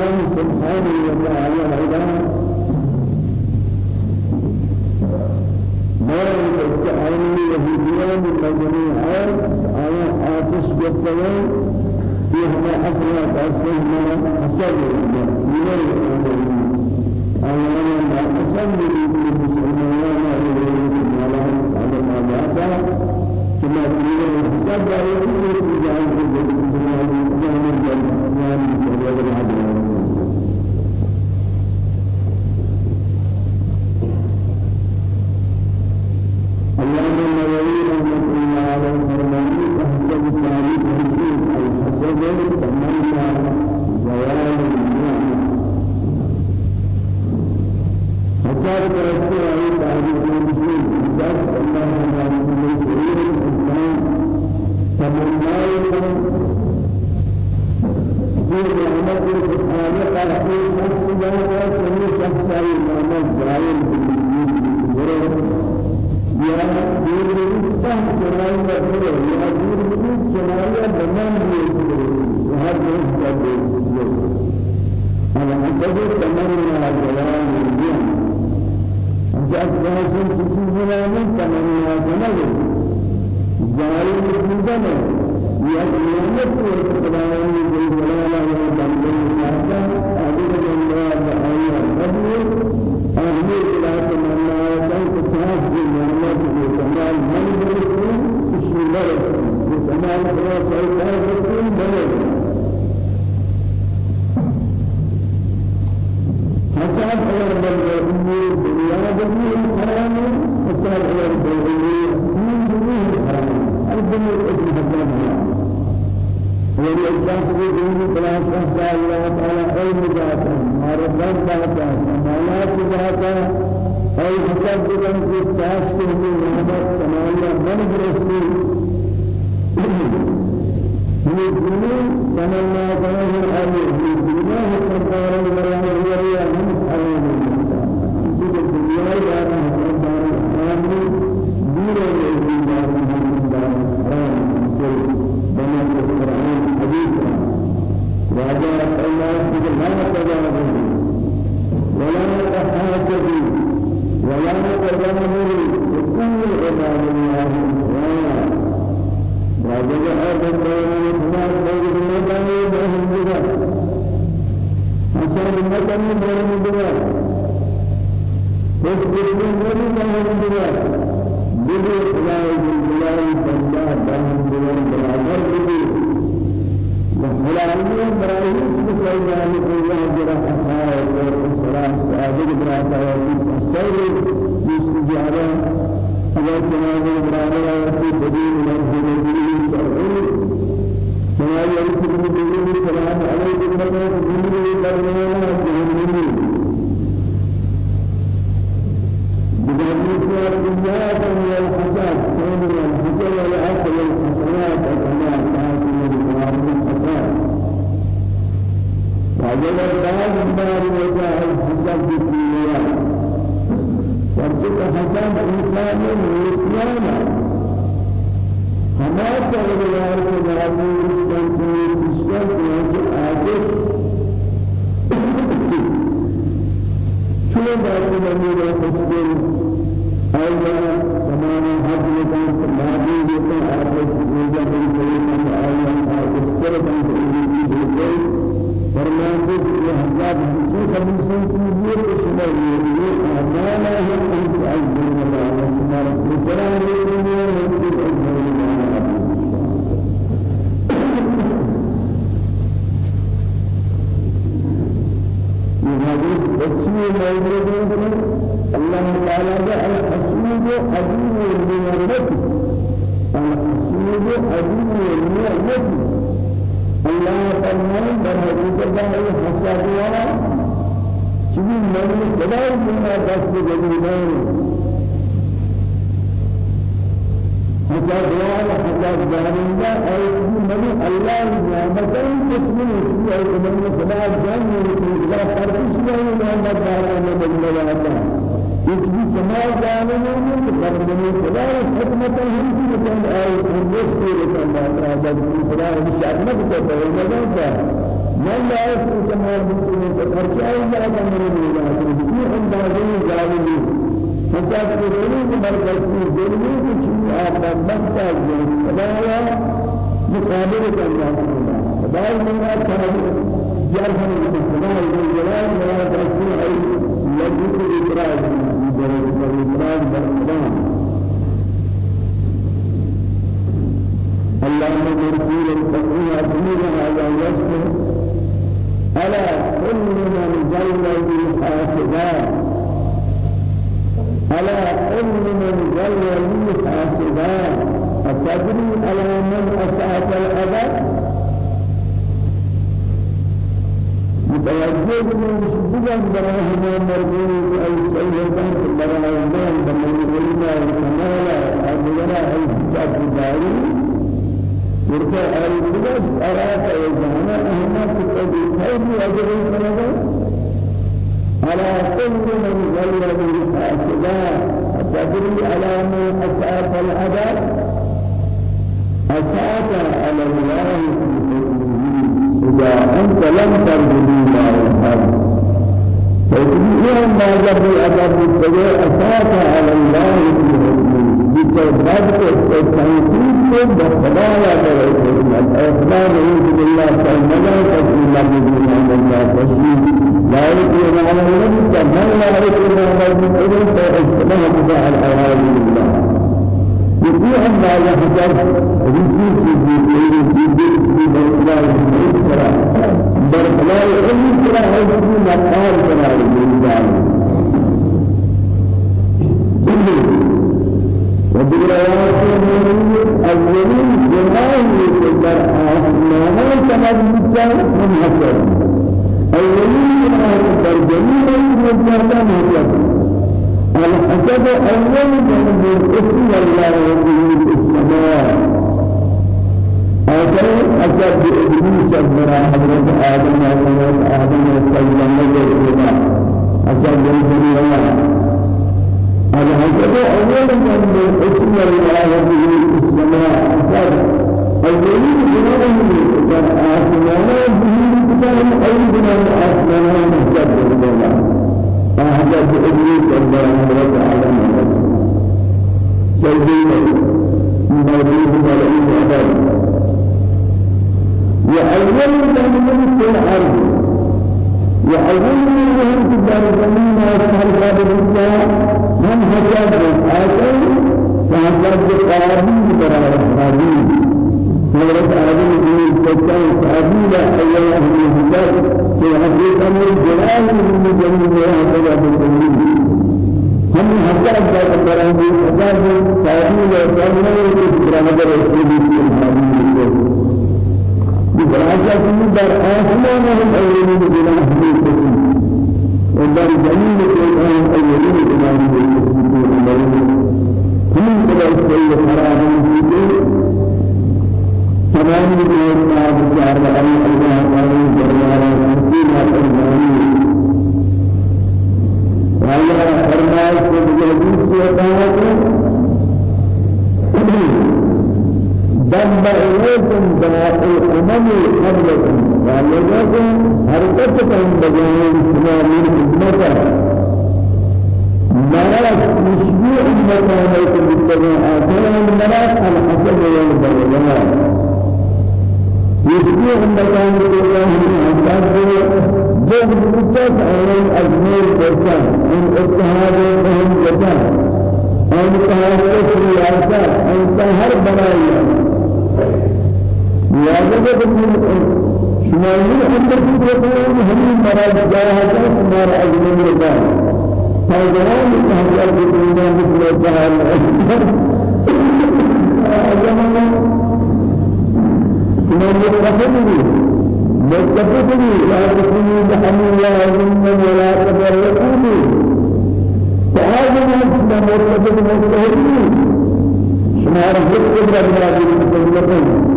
الله سبحانه وتعالى أيضا ما يتعلم يهوديان المجموعات على آتش بالطلال فيهما حسنة تأسيهما حسنة من الأمرين أولا ما حسن من المسلمين على على ما بعد ثم قيل حسن عليهم في من الجنة أجر كندا على كل من غير بالحاسبا تدري على من أسعف العذاب أسعف على الله إذا أنت لم ترجو فإذن ما جب أدب الدجاء أساس على الله بتوبات التنفيذ بخلايا بالحكمة الإخبار يوجد بالله تعالى تسليم أن الله تسليم لا يكون على النبي كما لا يكون على المؤمن فإجتماع بها الأوامر الله يطيع الله يحسب رسول في سيد في بيت في بيت الله برخلاء علم كلا هذه مقال كلا الجنجال وبالروايات الأولين جماعي يقدر آسمانا كما بيتان من حسر أولين جميعا يقدر من حسر الحسد أول من اسم الله وبه السماء. آخر أسد إبليس أكبر حضرت آدم حضرت آدم السلام عليه أسد الدنيا هذا حسد أول من اسم الله به السماء أسد الذي بناه من آسمان به كتاب أيضا آسمان مسجد الله أحد إبليس أكبر حضرت آدم سيدنا موجود عليه وأول من في الأرض. در زمین آسمان کا بچہ ہم حساب آتے حساب قابل برابر قابل حضرت آدم کی بچہ قابل ہے اللہ نے حساب کہ حضرت أمر جلال من حساب بالجميل ہم حساب کا کریں گے حساب قابل کے برابر ہے براسة در آسمان هم أولين بلا قسم ودر جميل كيان أولين بلا قسم سيد خراب فيه تمام ما بشار لأي الله تعالى جلاله فيما ترجعني وعلى فرمائش بجهديس وطاعته دم إليكم دماء الأمم قبلكم وعليكم حركتكم بجانب سلامين أمتا مالك مشبوع أمتا عليكم بالتبع آتنا الملاك الحسن والبرغان يشبوع أمتا عليكم الحسن جب مجد على الأزمير فرسان من اتحاد فهم جدا أنت هذا الرياضة أنت هر بلايا لازم تكون شمالي أنت تقول هم مراد جاهز سمار أجمل رجال فجران هذا الدنيا مثل جهال أجمل شمالي رحمني متفقني لا تكوني بحمل الله ولا تبرقوني فهذا ما مرتبط مستهدي شمار جد قدرة بلا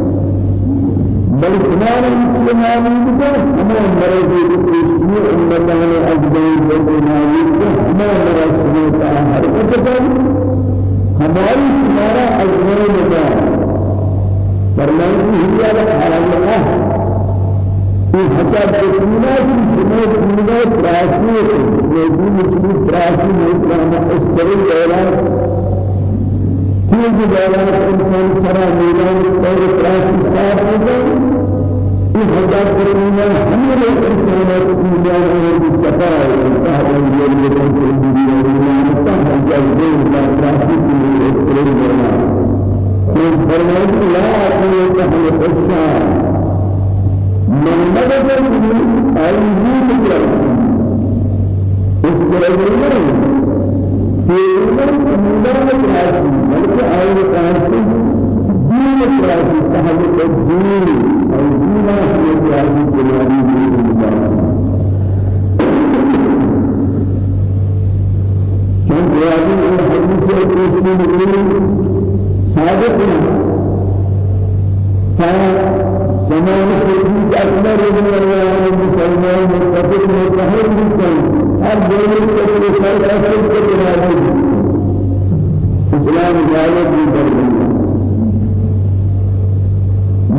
بل كمان المسلمين بكر همان مرض يسمع المكان أجدين بالمعين همان مرض سمعت حركة ہماری تمہارا اجمل مکان فرمائیں کہ ہی حالہ في حساب الدنيا في سماء الدنيا تراثي ويجب أن تراثي من استرل إعلان كل جبالات إنسان سرا ميلان اور تراثي صاف كريمة همير الإنسانات ميزان أهل السفاء وتحت الجل يكون الدنيا وما تحت الجل لا تحت الجل من فرمان لا أقول تحت الشام من مدد أيدي تجرب استرجل في المدد الراسي بلکہ آئے راسي دين الراسي تحت الدين ما هي هذه الجواري كان جوابي الحديث الرسول صادق فزمان الحديث أكبر من الله المسلمان متفق متحد جدا هر دولة تقول خير أسر كتير إسلام جاهد من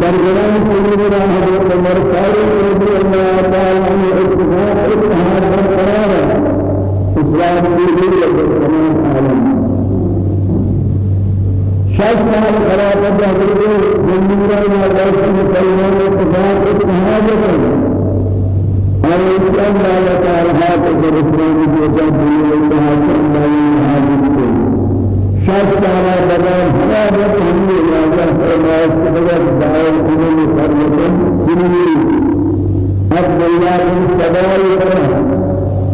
درجان سيدنا حضرت عمر فاروق رضي الله تعالى عنه اتفاق اتحاد برقرار اسلام دين تمام عالم شاید سال خلافت حضرت جمهوریت مدرسہ مسلمان اتفاق اتحاد کریں اور اسلام لا تعالی حاضر رسول الله صلى الله عليه وسلم شاید سارا بدن هر وقت همی راجع فرمایش کرده دعای کنی فرمودن کنی عبد الله بن سبای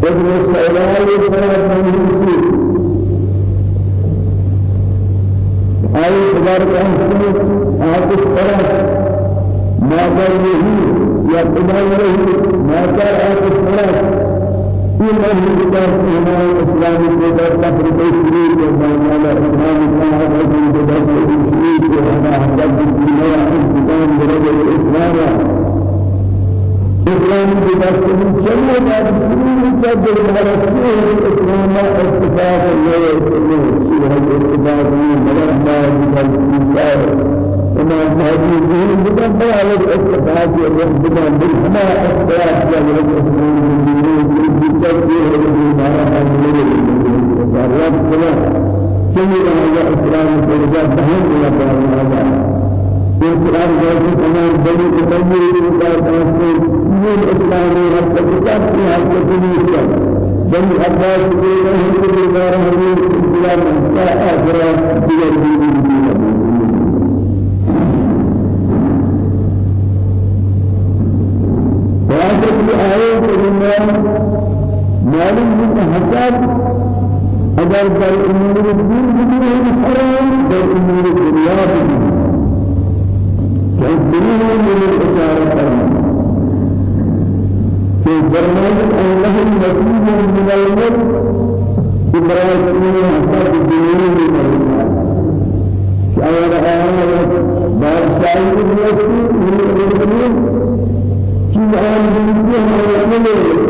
ابن سبای فرمودن آئی خبر کہتے آپ اس طرح ما کر نہیں یا خدا نہیں ما کر آپ اس طرح في مهل كتاب إمام الإسلام كتاب تفرق الشريك وما لا إمام الله رجل كتاب الشريك وما حسب الدنيا حسب درجة الإسلام إسلام كتاب من جميع الشريك كتاب المعرفة الإسلام اتفاق الله سورة الاتفاق من ما كتاب الإسلام وما هذه الدين كتاب على الاتفاق والرحمة بالحما اختلاف جل الإسلام تكبير الإيمان أمره وصارت كلا كل هذا إسلام فرجع بهم إلى هذا إسلام جاءت تمام بني تكبير الإيمان أمره من إسلام رب كتاب في هذا الدنيا جميع أبواب الدنيا هم كل دار هم الإسلام لا آخر في الدين وآخر الآية كلمة معلوم من حساب. أجر در أمور الدين بدون حرام در أمور الدنيا بدون كالدين من الإشارة في برنامج الله نصيب من الملك إبراهيم حسب الدين من الملك شاعر آيات بادشاہی کی نصیب من الملك چیز آن دنیا میں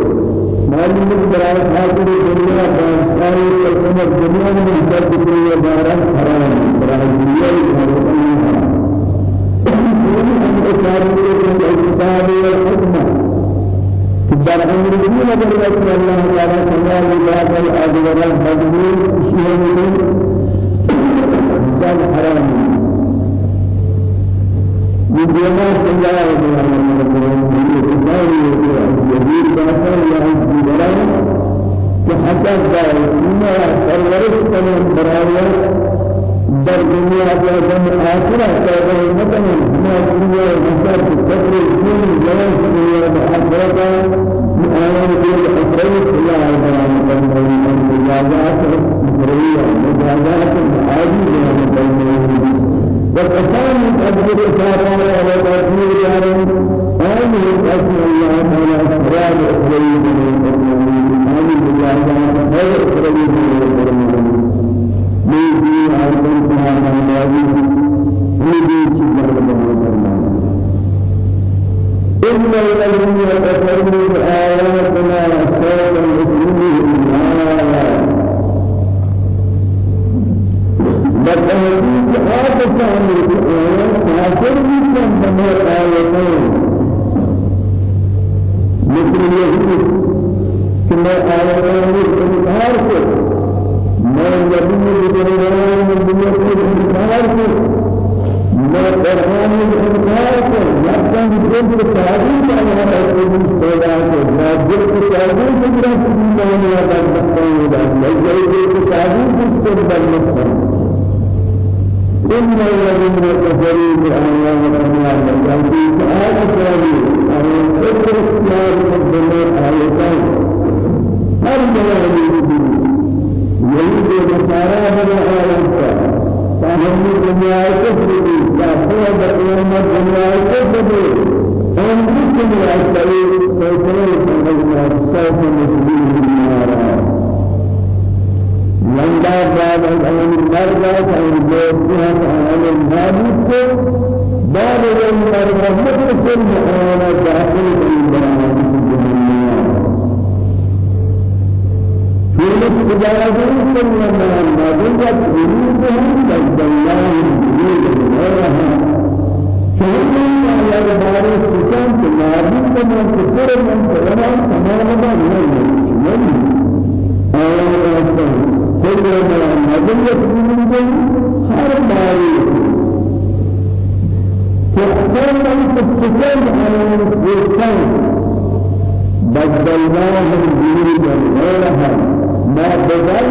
معلوم برای حاضر دنیا بادشاہی حکومت دنیا میں حسب دنیا دارا حرام برای دنیا حرام إشارة إلى الكتاب والحكمة در أمر دین اگر رسول الله تعالی سماع ذات الاجر بدون شيء انسان حرام من جمع الله تعالى جديد باطل يا جبران كحسب دار ما پرورش کنن برای در جاہم آخرہ کہتے ہیں مطمئن ما دنیا مسار قدر الدين جوان دنیا آخرہ آيان دين أفضل الله تعالى من المجازات الفرعية مجازات عادي من المجازات. وقسام أجر إشارة على تأثير يعني آمن أسم الله تعالى فراد أخرى من المجازات آمن مجازات غير أخرى من المجازات من آيات سبحانه وتعالى من إن الذين كفروا بآياتنا سوف يسلمهم النار بتهديد هذا الشأن كافر من من آياتين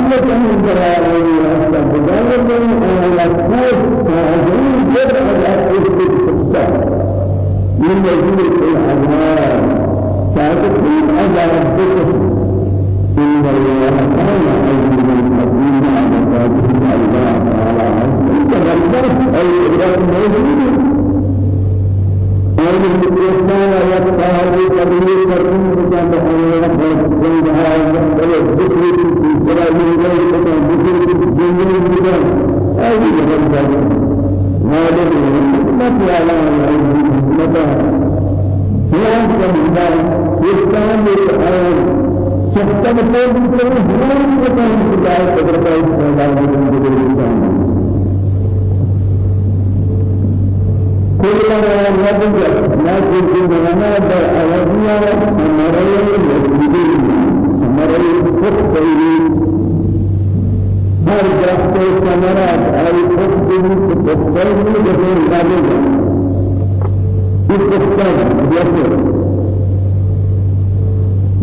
بدلت من جرائم واسطة بدلت من الأساس تعظيم جرء الاستقطاع من يجوز كل هو كتاب الله تبارك وتعالى ما لنا بالأوضيع سمري المسجدين سمري الفقهين هر درخت سمرات أي فقهين فقهين بغير ذلك الفقهين يسر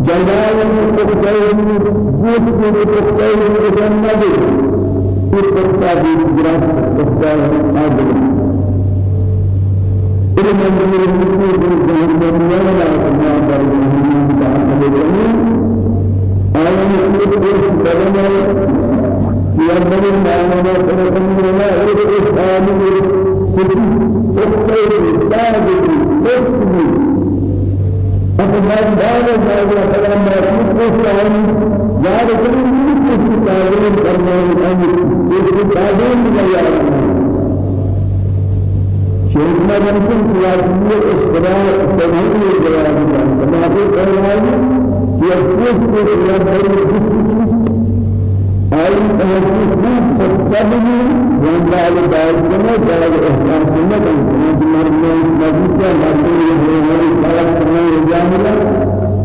جلال دے یہ پختہ بھی گراس پختہ ہے آدم علم من المسلمين جهنم ولا ما بر جهنم تعالى جميع آية الكرسي بدنا يا بني ما فرقنا لا إله إلا الله سبحانه وتعالى سبحانه فقد دار هذا كلام مرفوع وسلام يا رسول الله تعالى فرمان أن يكون تعلم يا شيخنا ممكن سياسية استراء تبعي جواب كما في كلام يفوز بالرب أي تهذيب تستبني وندال دائما جلال إحسان سنة كما مرنا مجلسا مرنا يهوي كلام كما يجامل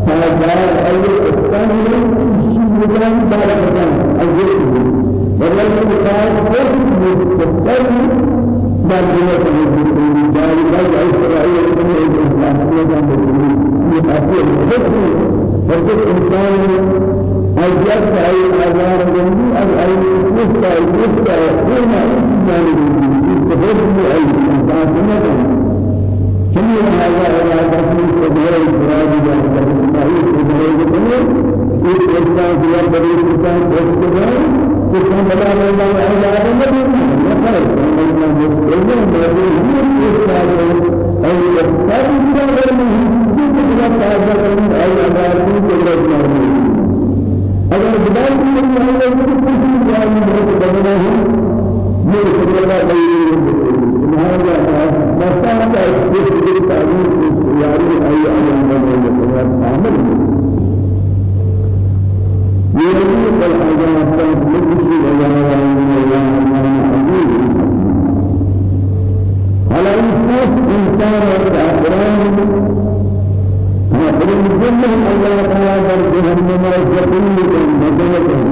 فجاء أي إحسان شيئا دار كلام أجل من كلام كل مستقبل مرنا تهذيب جلال دائما إسرائيل كما إحسان سنة كما يهوي فكل إنسان أجلس أي جنبي أي أي مستع مستع كل إنسان يستفيد أي إنسان سنة كل هذا على تفسير سبيل الفراد جاء الله سبحانه وتعالى إيه إنسان في أرض الإنسان يستفيد كل ما لا الله على هذا النبي بديه إنسان أي يستفيد من هذا أي بھی جان نہیں بدلنا ہے یہ سبب ہے ہمارا مسئلہ ہے کہ اس تعلیم کی تیاری ہے یا ہمارا شامل یہ ہے کہ الحاجات مجلس وجانا على إنسان والكافرين ومن ضمن الله تعالى جهنم الجحيم مدنة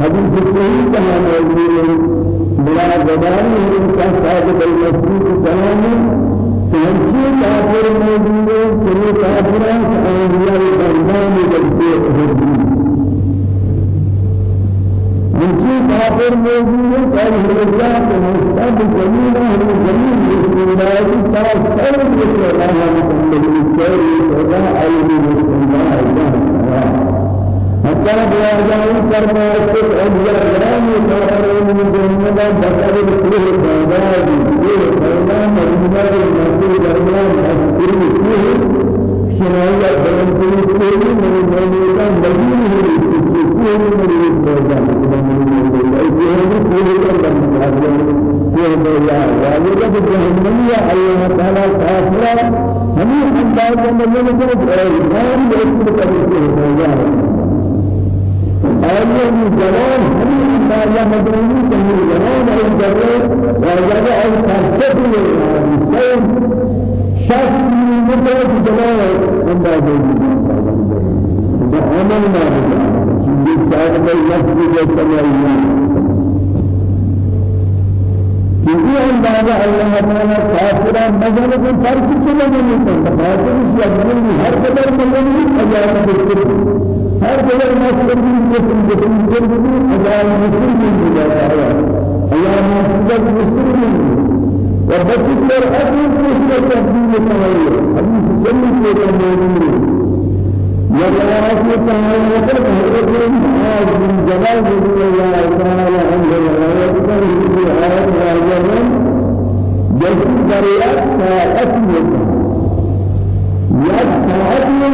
حديث صحيح كما موجود بلا جدال الإنسان صادق المسجد كلام فهمشي كافر موجود كل كافران أولياء الإيمان بالبيت منشي كافر موجود قال الرجاء مستقبل جميل هو جميل بسم الله تعالى سر الله محمد الكريم ولا علم بسم الله حتى بيجاء كرما استق أبيا جرام كافر من جنة بكر كله بادي كله بينا مريض المسجد درمان مسجد كله شنايا بلند كله من الموجودة مدينة كله من جهنمية الله تعالى كافرة همين أنداز من يمكن أن يكون كافر آية من جلال همين أنداز مدروني كمين جلال أي جلال وجد أي كافر سيد شخص من مدرج جلال أنداز عمل ما هو صاحب المسجد السماوي كيف أندازة الله تعالى كافرا مثلا في فرق كله من يكون. كافر يجبر هر قدر من أجاب الكفر هر قدر مسلم مسلم مسلم مسلم أجاب مسلم من جاهه الله مسلم مسلم وبچis پر اصل مسلم تبدیل کرے حدیث سنت کے موجود والروايات تعالى وقد حضرت معاذ بن جبل رضي الله تعالى عنه روايته في آية راجعة جس دريات ساعت يتا يتا الله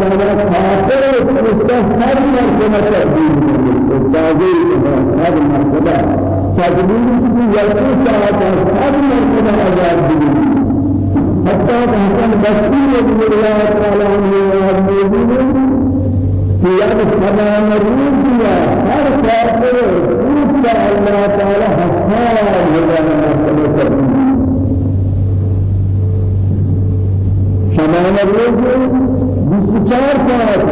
تعالى خاطر مستسر مرتبة تقديم التعظيم سر مرتبة تقديم في يد ساعت سر مرتبة عذاب حتى تحصل بسيط الله تعالى عنه وعبده في يد السماء الروسية هر كافر روسيا الله تعالى مرتبة شمال روز بسیار ساعت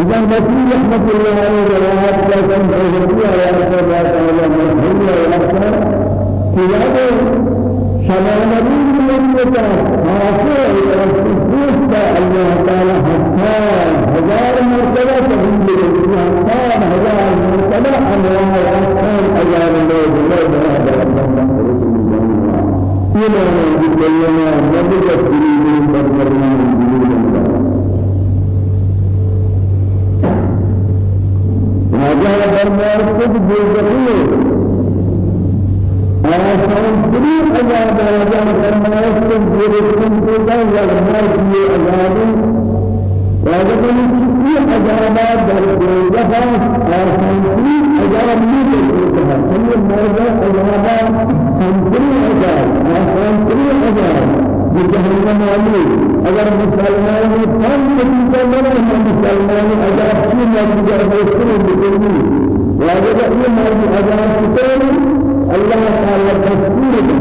إذا مسيح رحمة الله عليه وآله وسلم فهمتي على الله تعالى مسيح وآله كذا شمال روز من يتا حاصل رسول الله تعالى حتى هزار مرتبة تبين حتى هزار مرتبة أنواع أحسن أجار الله الله ولا أن يتكلم نبذت بريد بدرنا هذا برمار قد جزئي آسان تريد أجاب هذا برمار قد جزئي جزئي يغمار في أجابه وهذا چکی عذابات در دوزخ آسان تری عذاب نہیں دیتا سمی مرد عذابات سنتری عذاب آسان تری عذاب جهنم والی اگر مسلمان کم نتیجہ نہ مسلمان اگر کی نتیجہ ہوتی ہے واجب یہ مرضی عذاب کرے اللہ تعالی تصویر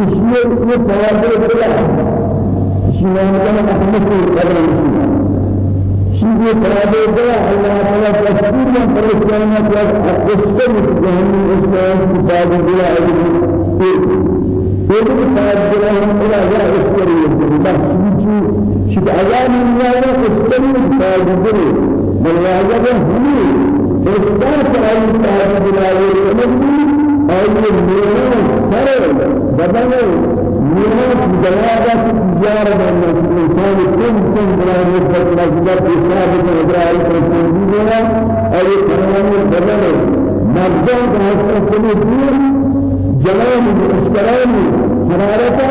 اس میں یہ فوائد ہے شیعان کا احمد کو قدر شيء فوائد ہے اللہ تعالی تصویر میں پریشان ہے کہ اس کو جہنم اس میں کتاب دیا ہے يجب تاجرهم إلى غير السرير بس شيء شيء أيام الله السرير تاجرهم بل واجب هم أستاذ أي تاجر لا يمكن أي ميران سر بدل ميران جوابات تجارة من الإنسان كم بلا نسبة مجد إسلام إبراهيم الكندينا أي كلام بدل مجد هذا السرير جلال الاشترام حرارتا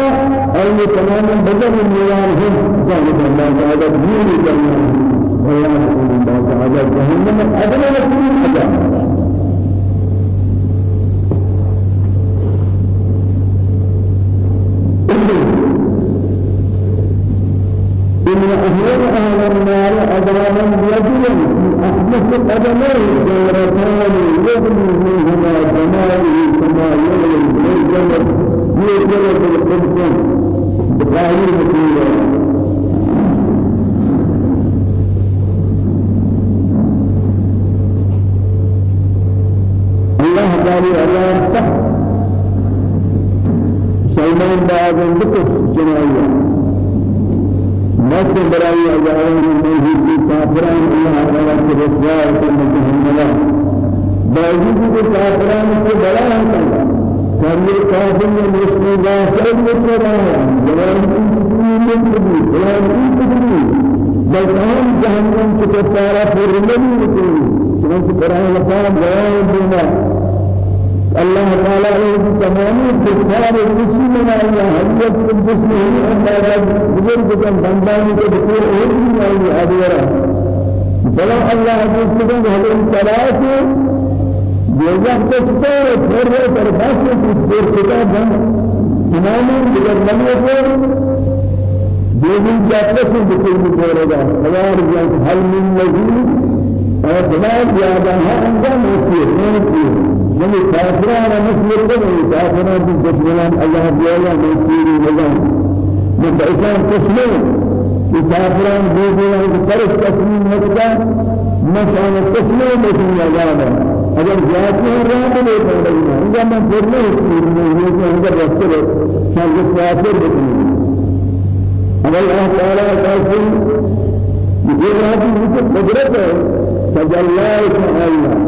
أي تمام بدل النيان هم ذلك الله تعالى دين والله الله تعالى جهنم أدنى لكل حاجة إن أهل أهل النار أدراما رجلا أحدث قدميه جورتان يغني منهما جماله كما يغني الجمل يجلد القدس. بقاهي مكيلة بس برای اجازه موجود کافران الله کے رسوا سے مجھے باوجود کہ کافران کو بڑا ہے کبھی کافر نے مسلم سب کو رہا ہے جوان کی بھی جوان کی بھی بل تمام جہنم کے کفارہ پر نہیں ہوتی چنانچہ قرآن مقام بیان دینا الله تعالى له تمام كفار المسلم من الله حيات الجسم هي الله بزرگ جن بندانی دکور اور بھی نہیں ادورا بلا الله یہ وقت تو پھر پر بس پھر کتاب تمام جگہ بنے کو دیوی جاتے سے دکور میں ہوگا ہزار جان حل من مزید اور جواب یاد ہے انجام ہوتی ہے من كافران مثل كل كافران بالجسمان الله بيلا مسير من كإنسان تسلم كافران بيجينا كفرس تسليم مكة مثلا تسليم مثل يجانا اگر جاتی ہے راہ میں لے کر رہی ہے اگر میں پھر نہیں یہ کہ اگر راستے میں شان کے کافر بکنی اگر اللہ تعالیٰ کافر یہ راہ کی قدرت ہے تجلیات اللہ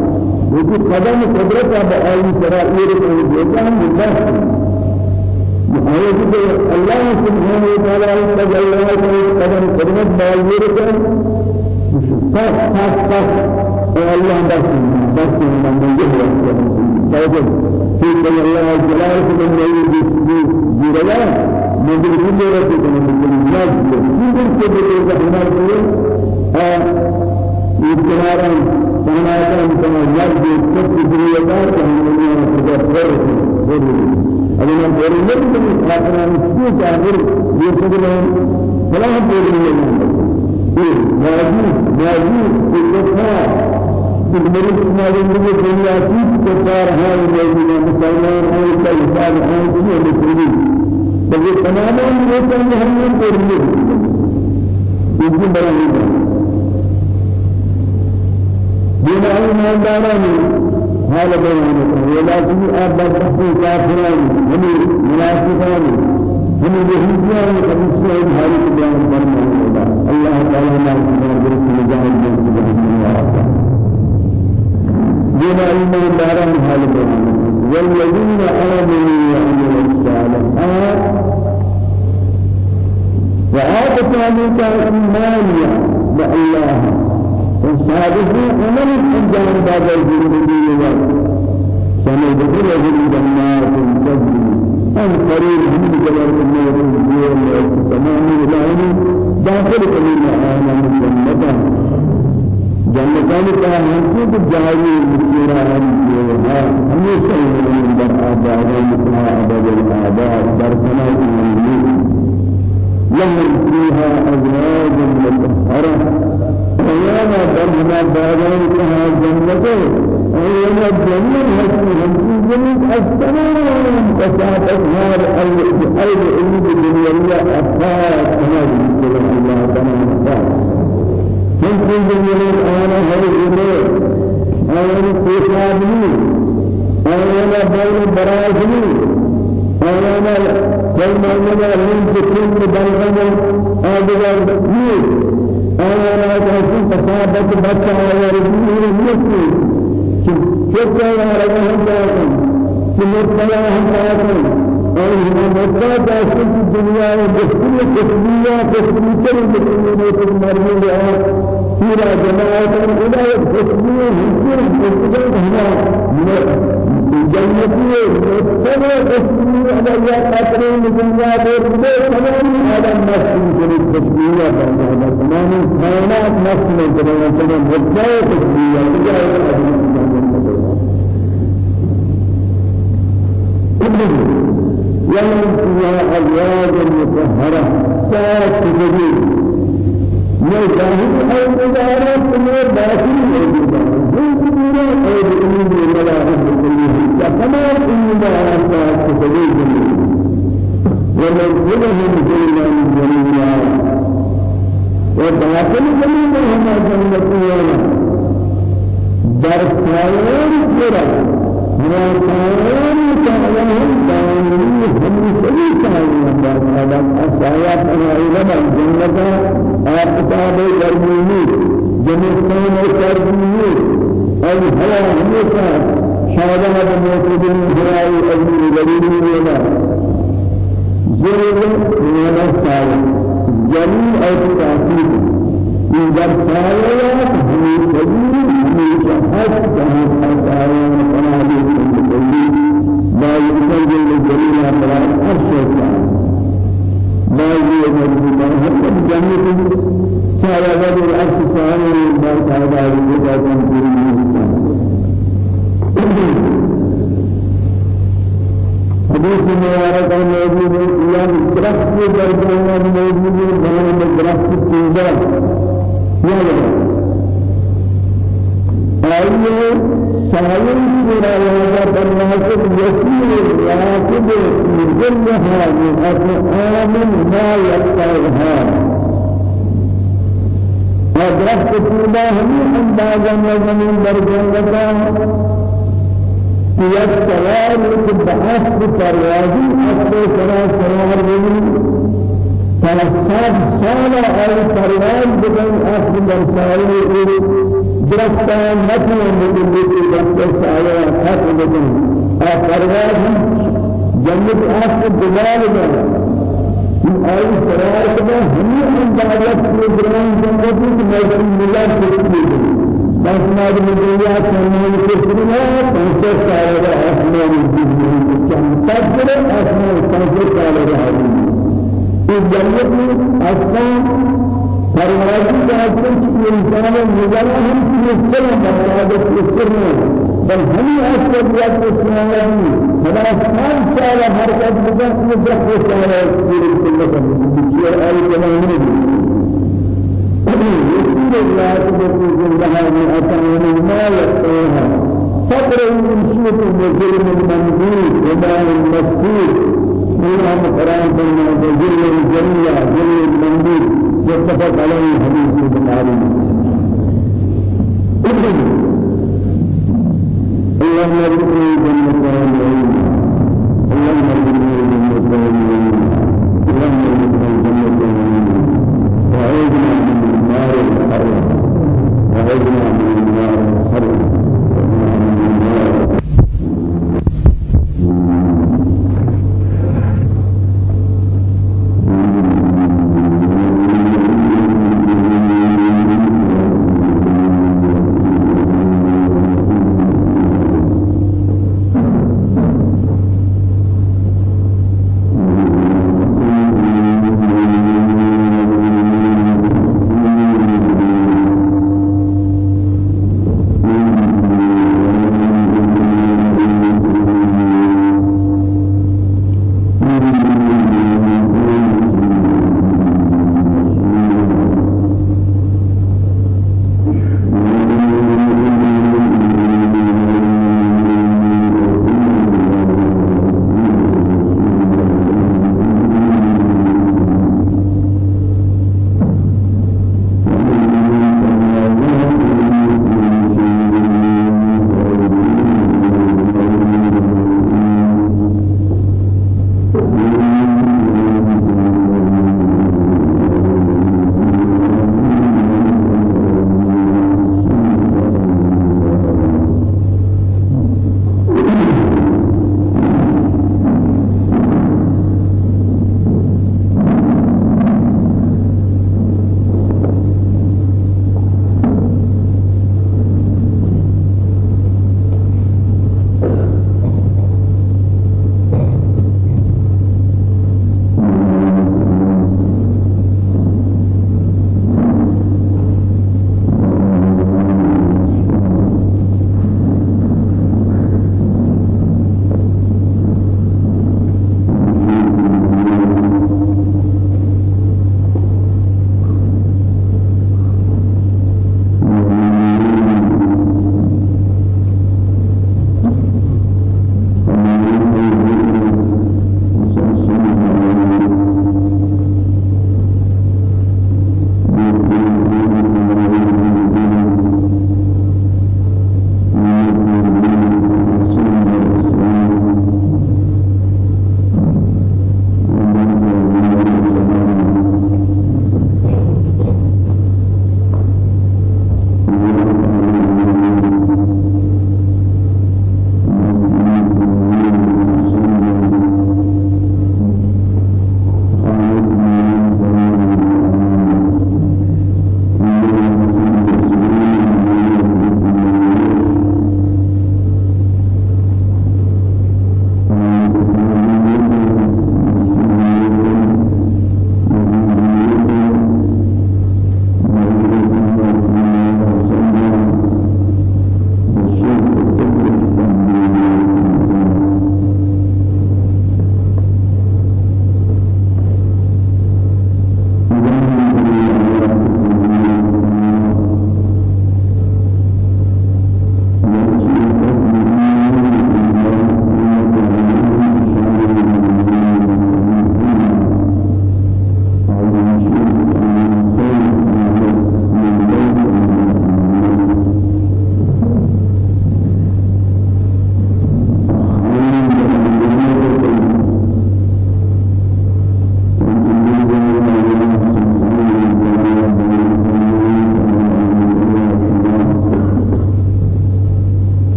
وجود قدم قدرت اب آئی سرائر کو دیتا ہم بس کہ اللہ سبحانہ و تعالی تجلیات قدم قدرت بایر کو پاس پاس پاس اللہ بس بس من یہ ہے توجہ في الله جلاله من يريد جلاله من يريد ربك من الناس يمكن كده هنا يقولون سماعتان كما يجب كتب كما تذكر أنا بقول لك من خاطر مسكين كافر يسمعون فلا بقول لك ماجي ماجي الكفار بالمريض ما يملك الدنيا في كفار هاي الموجودة مسلمان هاي كإنسان هاي شيء مسلمين بل تماما يسمع هم يقولون يجب برهان دين ایمانداران حال کریں ولكن آپ بدبختی کافران ہمیں منافقان ہمیں یہودیان کمیسیان حال بیان فرمائے اللہ تعالی ہمارے درست مجاہد میں سبحانہ و تعالی دين ایمانداران حال بیان والذين آمنوا وعملوا الصالحات. وآتوا ذلك إيمانيا بالله. الصالحين عمل انجام دادا زندگی میں سندخل جنات تجري. أن قريب هم جلال النور الدين تمام العالم داخل كلمة عالم الجنة جنتان کا ہم کو جاری مکیرا ہم جو ہمیشہ من در آباد مثل عبد الآباد در سماء لهم فيها أزواج مطهرة. أيام برهما باران كها جنة أيام الجنة هسي همسي جنة السلام وساعة نار الأرض الأرض الدنيا أفاد كما ذكر الله تعالى همسي جنة أنا هل أنا كيفابني أنا بين برازني أنا أنا من كل بلغم أدرى مين أنا لا أحسن تصابت بچا ورجل مثلي شكرا يا رب هم شكرا هم جاكم اور مدة داشت الدنيا وبكل كسبية كسبية الدنيا مرمي اور پورا جماعت إلى كسبية كسبية هنا جنتی سب تسبیح علیہ قطرے دنیا دے دے تمام عالم مسلم کے تسبیح ہے تمام کائنات مسلم کے تمام مدعا تسبیح ہے يوم فيها أزواج مطهرة ساعة تجري مجاهد أو مجاهد من باطل موجودة هم كبيرة أو بإذن الله تمام شهادة موجود ودرخت تیزا ہمیں اندازہ نظمین در یک سوار که بحث پروازی اصل سرا سوار بودی فلسفه سال آل پرواز بدن اصل در سایه أو درختان نتوان بدن که درخت سایه خط بدن آ پرواز جنت اصل دلال بدن آل سوار بدن همی اندازت پروگرام جنتی که میشن ملت بکنید بس ما الدنيا كمان كسرنا تنسى على أسمان الدنيا كم تقدر أسمان تنسى على في الجنة أسمان فرمائش جاهزين في إنسان مجرد هم في السلام بعد السلام بل هم أسمان يا إسلام هذا أسمان سال حركات بجنس مجرد سال في السلام بيجي آل كمان رسول الله تبارك لها من ما يقتلها فقر شيء المجرم المنبوذ وما المسكوت من القرآن بين الجل الجميع جل المنبوذ يتفق عليه حديث البخاري اللهم ارزقني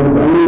ہے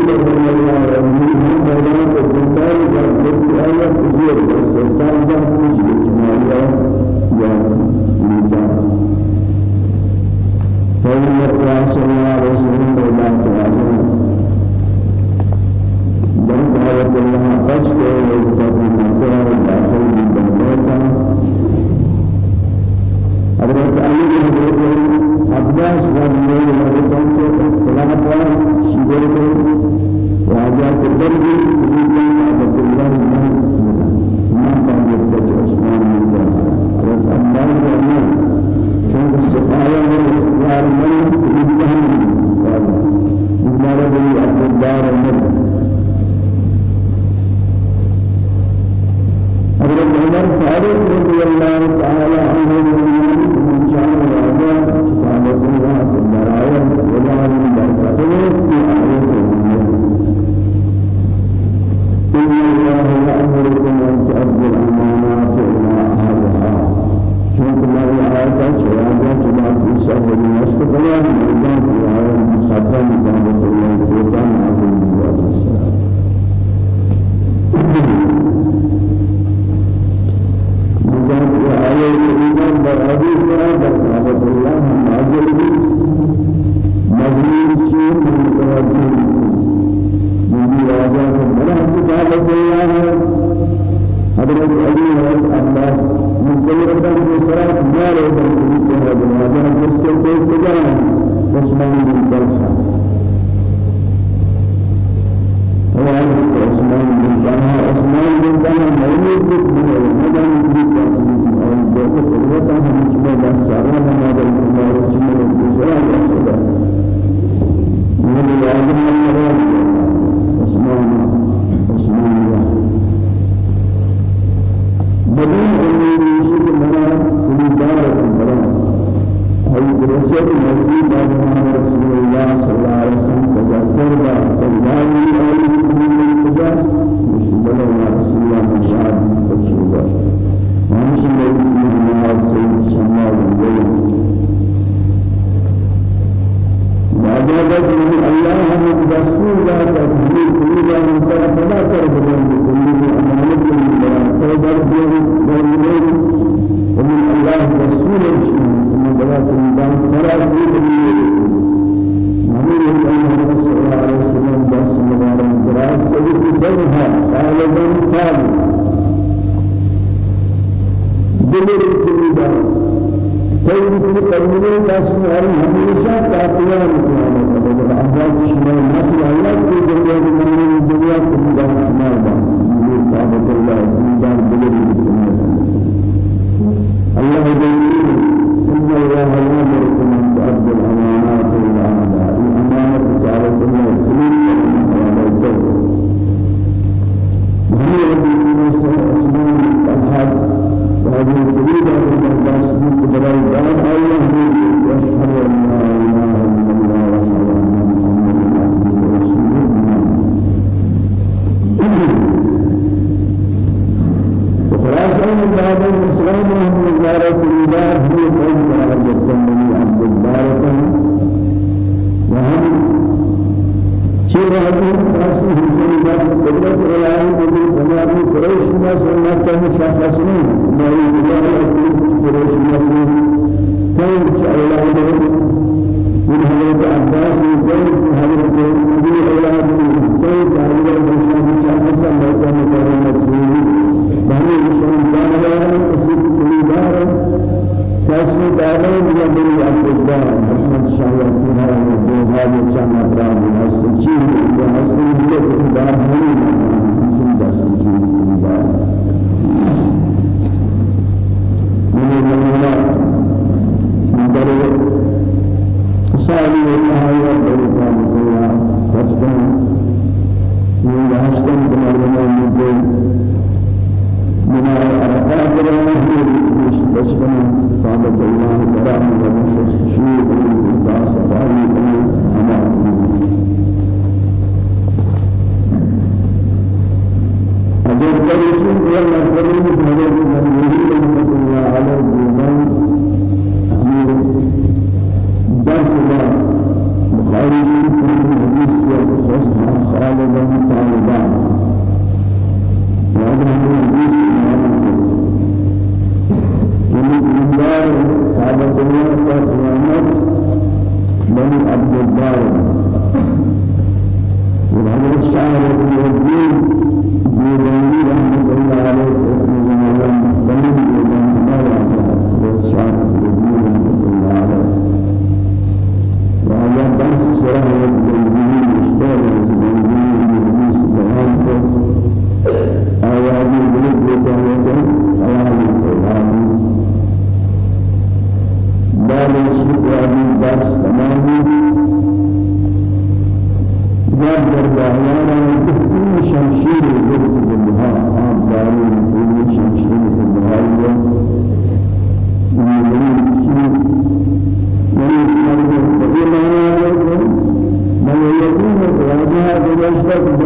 ذلك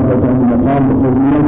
مقام فضيلة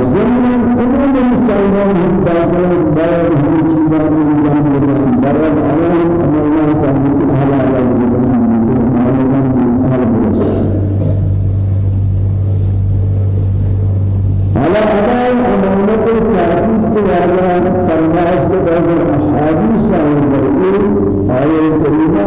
وزمن كل مسلمان داخل بلد هم چیزان انجام میدن برد علم امرنا تعبد أهل علم على أداء أمانة التعبد كواجه فرماز بعض الأحاديث عن البرئي آية الكريمة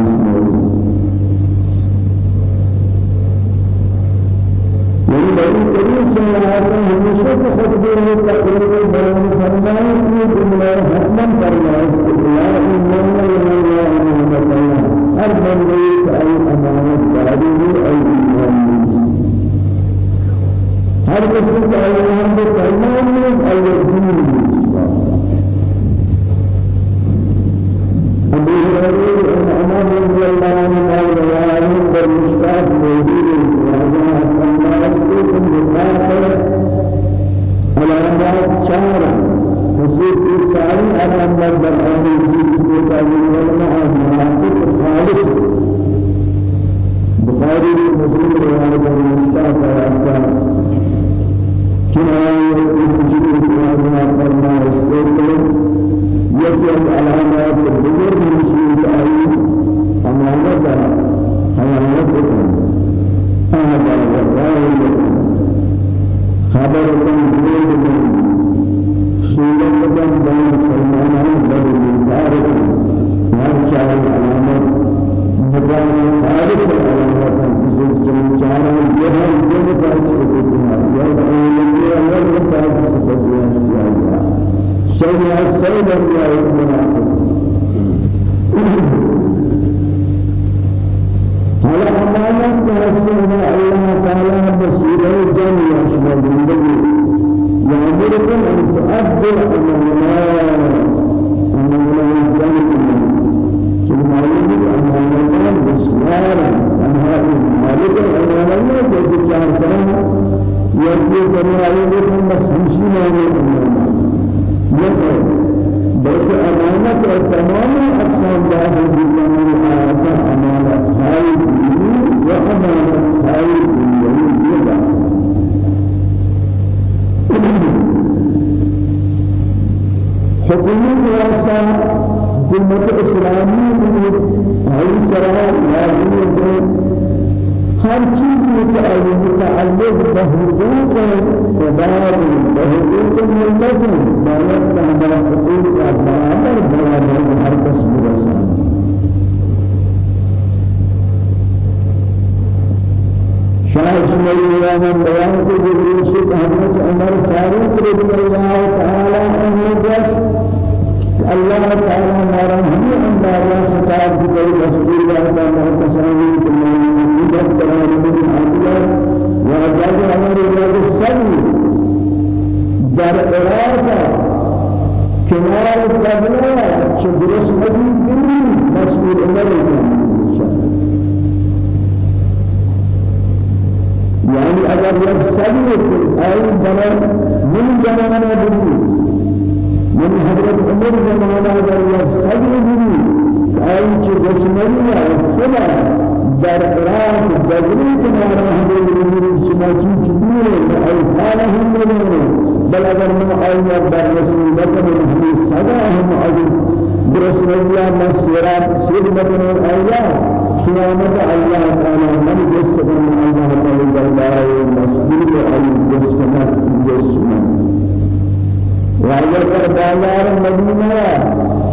الله عليه وسلم همیشه که خطبه تقریر بیان فرمائے کہ جملہ حتما فرمائے لا إله إلا الله هر بندے أي امانت داری أي ایمان هر قسم کا ایمان کو فرمائے أي دین أبي هريرة أن عمر رضي الله عنه قال رواه بالمشتاق موجود في شهر على أن البرهان يجيب في تعليم والمعاد الثالث بخاري مسلم رواه بالمشتاق وهذا كناية يجيب في هذا البرهان يجي علامات البزرگ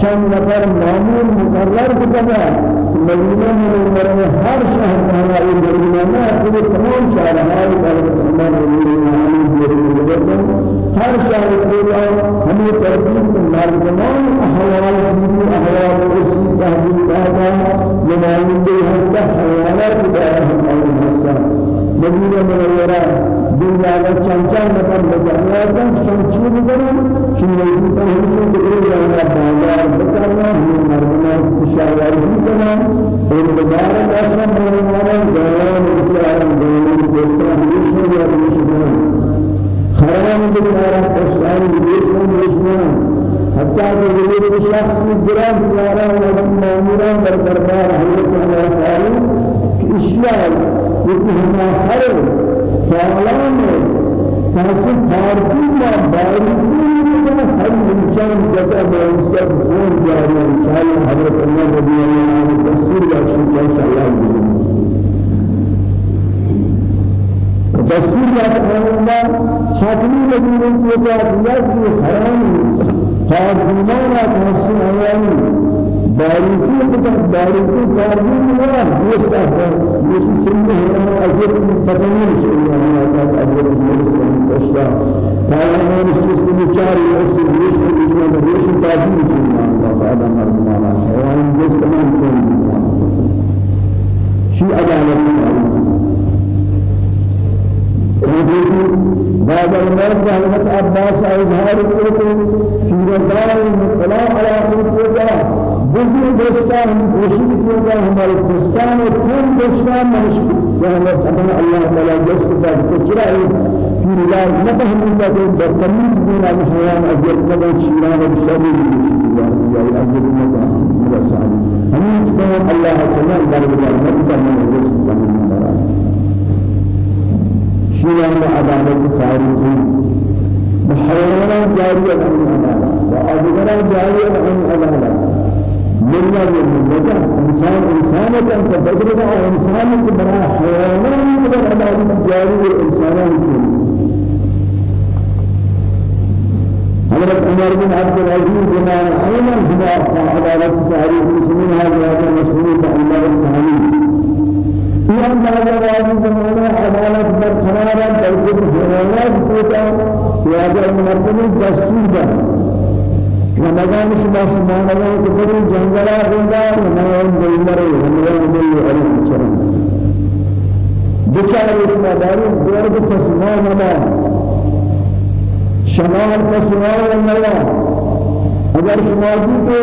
چند نفر مامور مقرر کتبه مدینه منوره هر شهر هنگامی مدینه نه خود تمام شهرهای بلدان مدینه هر شهر کولا همه ترتیب مردمان احوال دیدی احوال رسی تهدید آدم نماینده هست حیوانات داره هم دنیا میں چند چند نفر بجانا چند چیز بکنم چند نزدیک ہمیں کہ بازار بکرنا ہمیں مردمان مشاورتی کرنا اور بازار مردمان جوان بچاران جوان دوستان ہمیشہ یا ہمیشہ خرام بچاران کشان بیشن بیشن حتى کہ شخص جرام جارا و ماموران در دربار حضرت علی ہما خیر فعلان تحصیل بارتی یا بارتی هر انسان جدا بانسان خون حضرت عمر رضی الله عنه دستور داشت چای سلام دستور داشت الله حاکمی مدینه کی جاهلیت کی حرام ایامی باریکی بتا باریکی کاربین ولا دوستا یہ سنت ہے ازر بدنی سے اللہ تعالی ازر مسلم اشتا قال أنا مشتس بچاری اس دیش میں جو دیش تاجی سے اللہ تعالی مرمانا حیوان جس تمام کو شی عدالت بعد الموت حضرت عباس اظهار القرآن في رسائل الاطلاع على حقوق بزرگ دوستان کوشش کیا ہمارے دوستان اور تین دوستان میں ہمیں سبحان اللہ تعالی دوست کا کچرا ہے کہ رضا نہ ہمیں کہ بدتمیز بنا حیوان ازیت نہ شیران اور شری یا ازیت نہ مرسال ہمیں سبحان اللہ تعالی دربار میں کرنے دوست بننا شیران عدالت العدالة دنیا میں مجھے انسان انسان کا تجربہ اور انسان کے بنا حیوان مگر ہماری جاری انسانوں سے حضرت عمر بن عبد العزيز زمان أيضا هنا عدالة تاريخ المسلمين هذا مشهور بعمر السهمي في أن هذا زمان عدالة برقرارا تجد حيوانات توتا. في هذا المرتبة دستور رمضان شما شما رمضان كبر جنگلا بندا رمضان بيمر رمضان بيمر عليه السلام. بشار اسمه داري دور بتسمع نما شمال تسمع نما اگر شما دیتے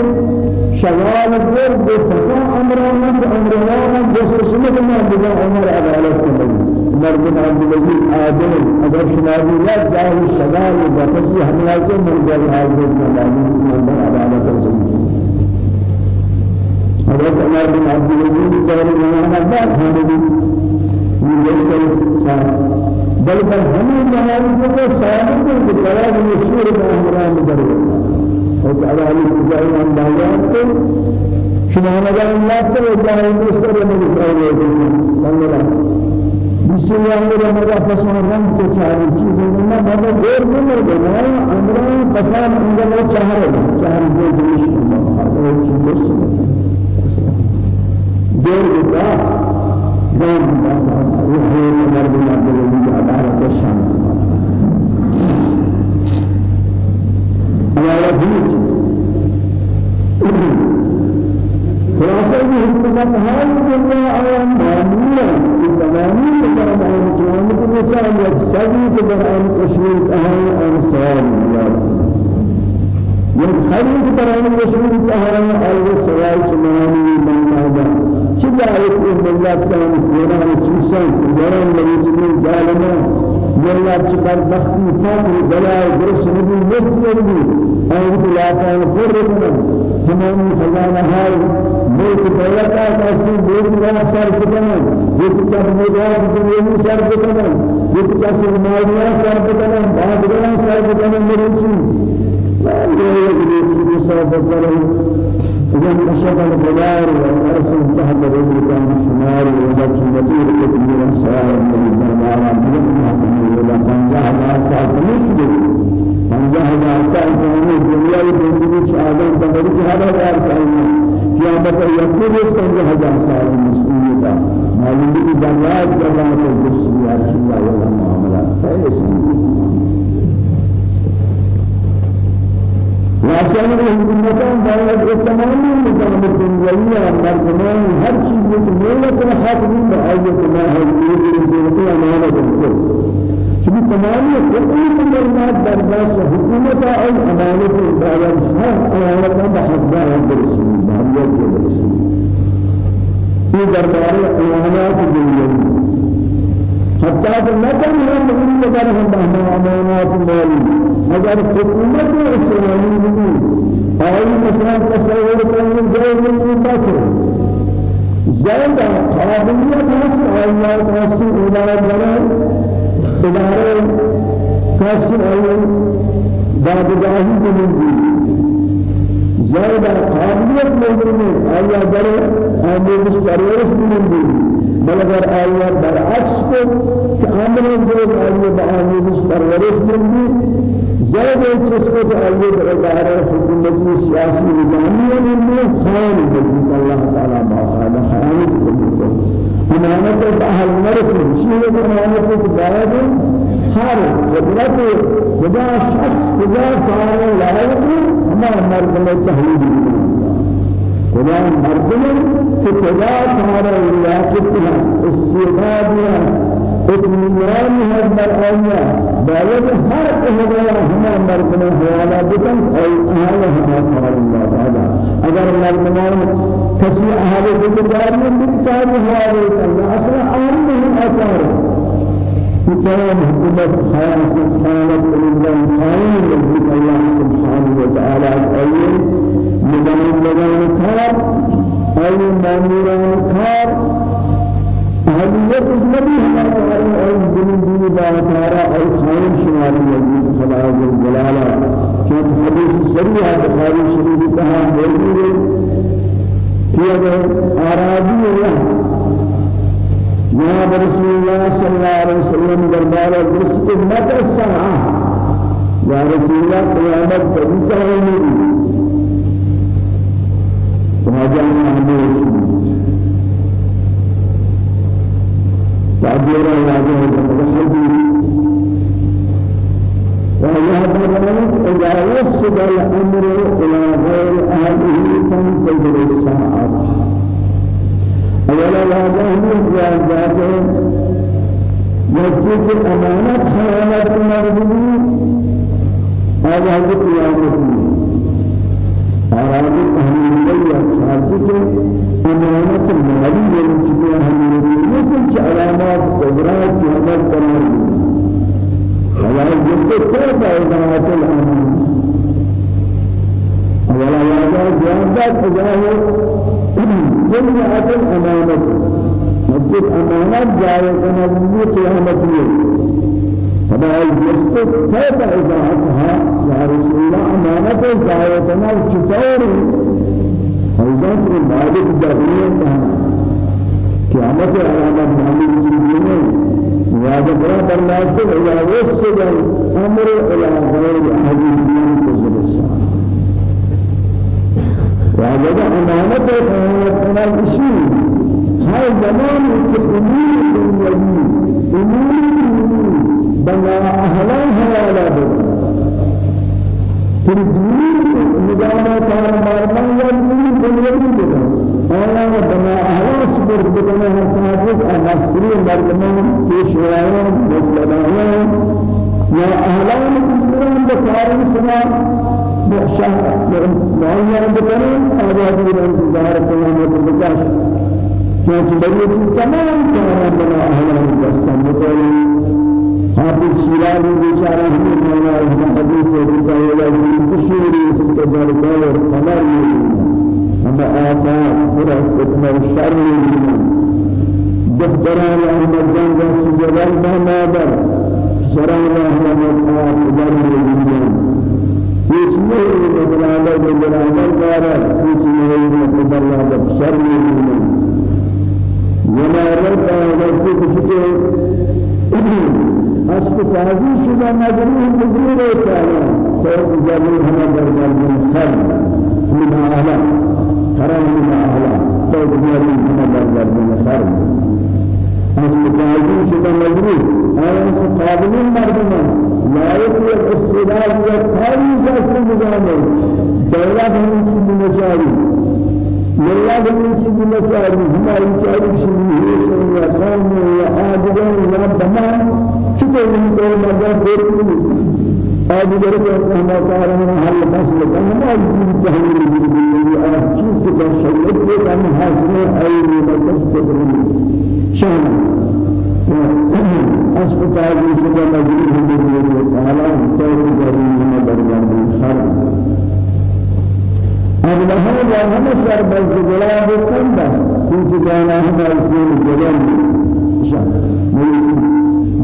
شوال دور بتسمع امرنا امرنا جس سنت ما بدا عمر عدالت کرنے عمر بن عبد العزيز عادل اگر شماری لا جاهل الشغال بقصي حملات من جل عادل سلامي من عدالة الزوج حضرت عمر بن عبد العزيز دور زمان عباس من بل بل هم زمان کو ثابت ہے کہ قرار مشہور ہے ہمارا مدرسہ اور عدالت کی اندازات شما نگاه الله جای مستر مستر الله بسم الله الرحمن الرحيم رنگ کو چاری چیز نہ بابا غیر نہیں ہے امران پسان اندر چاہ رہے چاہ رہے دیش ہر چیز دیر کا دیر کا روح مرد عبد العزيز عبارة الشام على ذلك خلاصة حكمت هاي الدنيا أيام مامية تمامي عن قيامة الإنسان يتسجد بدرعان تشريك أهل أنصار الله يتخلي بدرعان تشريك أهل أهل السوال سماني من هذا شجاع يكون الله كان فينا وشوسان كبران لوجه ظالمان ملا چکار بختی فاطر بلای درست نبی مفتی أي خلافان فرقنا تمام خزانة هاي بيت دولتا كاسي بيت لا سر كتنا بيت كمدا بدنيا سر كتنا بيت كاسي ماليا سر بعد كنا سر كتنا مريشي لا يوجد في صوب الكلام إذا أشهد الجلال والأرسل تحت رجل كان حمار ولا سنتير كثير سائر من من الدنيا ولا پنجاه هزار سال مشي پنجاه هزار سال كمان الدنيا الدنيا شهادة تبرك هذا هزار سال قیامت یقین اس پنجاه هزار سال مسئولیت معلوم ہے کہ جنات زبان کو جسمی ہر کا ہے وعشان الحكومتان دولة التمام نظام الدنيوية مردمان هر چیز کی ملت خاطری بآیت ما ہے یہ رسالت امانہ بالکل چونکہ تمام حکومت مرمات برداشت حکومت اور امانت دولت ہر امانت بحقدار برسول بحقیت برسول یہ دربار دنیوی حتى كان هم من قدر هم أمانات مالي أجر حكومة إسلامية مني أي مثلا تصور كان زين من بكر. زين قابلية هس الله تاسي إدارة بنا إدارة تاسي أي بادجاهي من زين قابلية من الله بنا أمور مستقرس من بل اگر آیا برعکس کو کہ عمل جو آیا بآموزش پرورش مندی زید چیز کو کہ آیا برادار حکومتی سیاسی نظامی مندی خان بزید اللہ تعالی باقاعدہ خانت کو امانت اہل مرس شیء امانت باید ہر قدرت خدا شخص خدا تعالی لائق ہمارا مرد میں تحلیل خدا مردم که خدا تمہارا ریاست است استعداد است. اطمینان ہے بر آیا باید ہر خدا ہما مردم حوالہ بکن اور اہل ہما خبر اللہ تعالی اگر مردمان کسی اہل بکار میں بکار حوالہ بکن أصلا نہیں آتا كتاب حكومة خانة خانة الإنسان خانة الذي الله سبحانه وتعالى أي مدن مدن كار أي ماموران كار أهلية النبي هذا أي دين دين باركارا أي خانة شمال الذي خلاه الجلالة كانت حديث سريع بخاري شريف كها موجود في هذا أراضي الله جناب رسول الله صلى الله عليه وسلم دربار درست مت الساعة يا رسول الله قيامت تبي تعلمي وهذا بعد يرى هذا الحديث وهذا ذلك إذا وصل الأمر إلى غير أهله فانتظر الساعة اولا واجه جاء ذاته مسجد امانت مردمی آجا کی قیامت یا خاصی کے امانت مالی ہے جس اهمیت ہے کچھ علامات قدرات کی عمل کرنا حوالہ جس کو کیا امانت الامانت اولا واجه جاء ذاته جمعة الأمانة مسجد أمانة جاية قيامة اليوم فما يجلس كيف إذاعتها يا رسول الله أمانة زاية كنبي أيضا في بعض الدنيا قیامت علامت معلوم چیزیں وعدہ کرا برداشت إلى وسد الامر إلى غير حديث تزل الساعة وعدہ امانت خیانت أنا اشی ہر زمان کے امور النبی امور بنا أهلا حوالا پھر دین نظام کار مارنا یا دین دنیا آیا بنا احواس پر بنا حسابات المسری مردمان پیشوایان مسلمان یا اهلان مسلمان بکارن سنا بشهر معین بکنن آزادی را انتظار قیامت بکاش چونچه بریتی تمام کاران بنا اهلان بسن بکنن حافظ شیرازی بیچارہ ہمیں مولا حدیث سے بتایا ہے کہ کشمیری اس کے دربار اور خبر أما آثار فرس فتنة الشر دختران أحمد جان سجدان ما مادر سران أحمد آف در إبراهيم إبراهيم دارا اسمه إبراهيم بشر الدنيا وما رد على كل أسك تازي شدا مجنون مزور تعالى فوق زمين هنا درجة من خير من أعلى حرام من أعلى فوق زمين هنا درجة من خير أسك تازي شدا مجنون أنا قابلين مردمان لا يكون بني چیز نچاری ہماری چاری ہے یا خان یا آدگان یا بمان شكر من دور مجال دور آج دور کو ہمارا کارن حل کرنا ہے اس تحلیل کی ہے اور چیز کے شریعت کے کام حاصل ہے ای مقصد کرنے شان اسپتال میں سے مجبور ہونے کے تعالی تو ضروری ہے دربار خیر اب لہذا ہم سر جلال کم بس کیونکہ جانا ہے اس جلال شان